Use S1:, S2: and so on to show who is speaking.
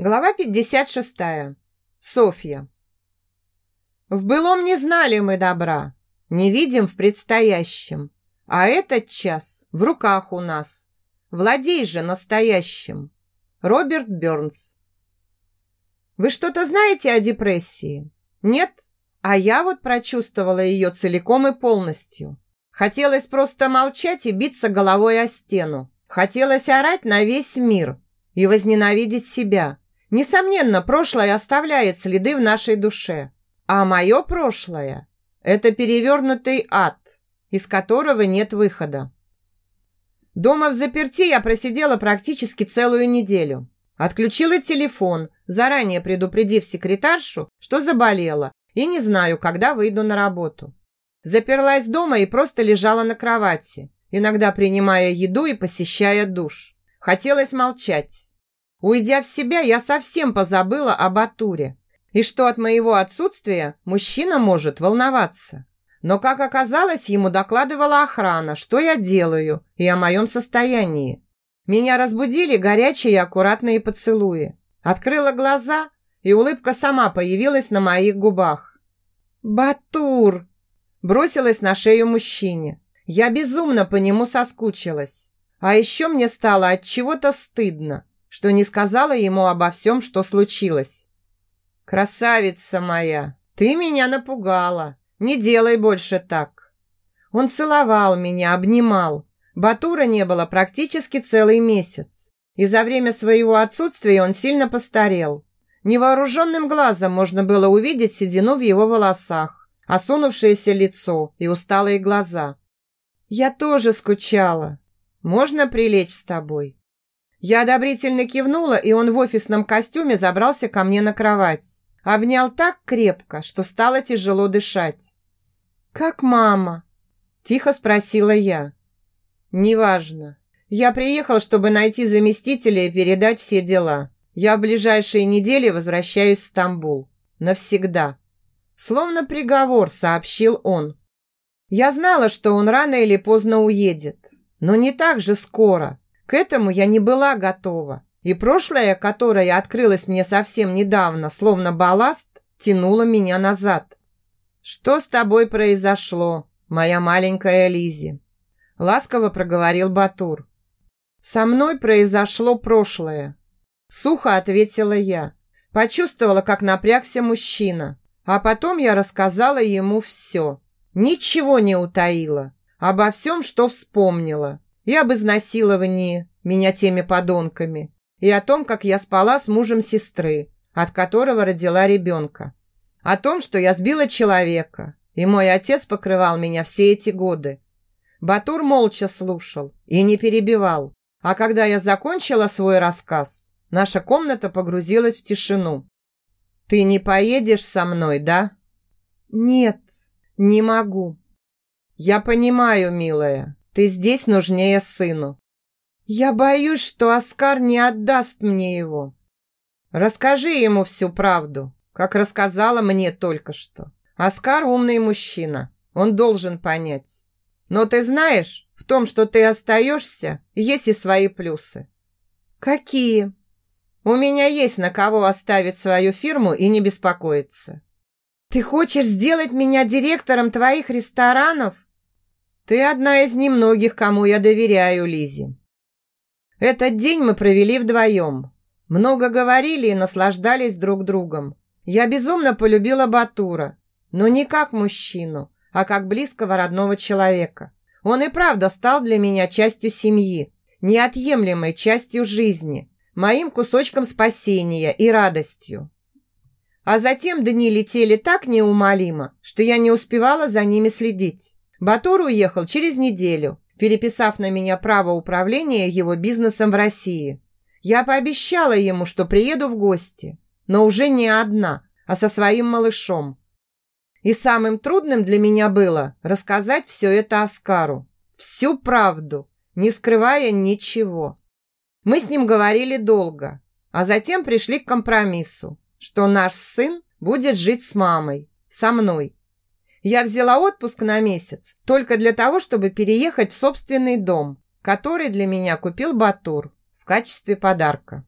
S1: Глава 56. Софья. В былом не знали мы добра, не видим в предстоящем, а этот час в руках у нас. Владей же настоящим. Роберт Бёрнс. Вы что-то знаете о депрессии? Нет? А я вот прочувствовала ее целиком и полностью. Хотелось просто молчать и биться головой о стену. Хотелось орать на весь мир и возненавидеть себя – Несомненно, прошлое оставляет следы в нашей душе. А мое прошлое – это перевернутый ад, из которого нет выхода. Дома в заперти я просидела практически целую неделю. Отключила телефон, заранее предупредив секретаршу, что заболела и не знаю, когда выйду на работу. Заперлась дома и просто лежала на кровати, иногда принимая еду и посещая душ. Хотелось молчать, Уйдя в себя, я совсем позабыла об Атуре. И что от моего отсутствия мужчина может волноваться. Но, как оказалось, ему докладывала охрана, что я делаю и о моем состоянии. Меня разбудили горячие и аккуратные поцелуи. Открыла глаза, и улыбка сама появилась на моих губах. «Батур!» Бросилась на шею мужчине. Я безумно по нему соскучилась. А еще мне стало от чего-то стыдно что не сказала ему обо всем, что случилось. «Красавица моя, ты меня напугала. Не делай больше так». Он целовал меня, обнимал. Батура не было практически целый месяц. И за время своего отсутствия он сильно постарел. Невооруженным глазом можно было увидеть седину в его волосах, осунувшееся лицо и усталые глаза. «Я тоже скучала. Можно прилечь с тобой?» Я одобрительно кивнула, и он в офисном костюме забрался ко мне на кровать. Обнял так крепко, что стало тяжело дышать. «Как мама?» – тихо спросила я. «Неважно. Я приехал, чтобы найти заместителя и передать все дела. Я в ближайшие недели возвращаюсь в Стамбул. Навсегда». Словно приговор, сообщил он. Я знала, что он рано или поздно уедет, но не так же скоро – к этому я не была готова. И прошлое, которое открылось мне совсем недавно, словно балласт, тянуло меня назад. «Что с тобой произошло, моя маленькая Лизи?» Ласково проговорил Батур. «Со мной произошло прошлое». Сухо ответила я. Почувствовала, как напрягся мужчина. А потом я рассказала ему все. Ничего не утаила. Обо всем, что вспомнила и об изнасиловании меня теми подонками, и о том, как я спала с мужем сестры, от которого родила ребенка. О том, что я сбила человека, и мой отец покрывал меня все эти годы. Батур молча слушал и не перебивал, а когда я закончила свой рассказ, наша комната погрузилась в тишину. «Ты не поедешь со мной, да?» «Нет, не могу». «Я понимаю, милая, ты здесь нужнее сыну. Я боюсь, что Оскар не отдаст мне его. Расскажи ему всю правду, как рассказала мне только что. Оскар умный мужчина, он должен понять. Но ты знаешь, в том, что ты остаешься, есть и свои плюсы. Какие? У меня есть на кого оставить свою фирму и не беспокоиться. Ты хочешь сделать меня директором твоих ресторанов? Ты одна из немногих, кому я доверяю, Лизе. Этот день мы провели вдвоем. Много говорили и наслаждались друг другом. Я безумно полюбила Батура, но не как мужчину, а как близкого родного человека. Он и правда стал для меня частью семьи, неотъемлемой частью жизни, моим кусочком спасения и радостью. А затем дни летели так неумолимо, что я не успевала за ними следить. Батур уехал через неделю, переписав на меня право управления его бизнесом в России. Я пообещала ему, что приеду в гости, но уже не одна, а со своим малышом. И самым трудным для меня было рассказать все это Оскару. Всю правду, не скрывая ничего. Мы с ним говорили долго, а затем пришли к компромиссу, что наш сын будет жить с мамой, со мной, я взяла отпуск на месяц только для того, чтобы переехать в собственный дом, который для меня купил Батур в качестве подарка.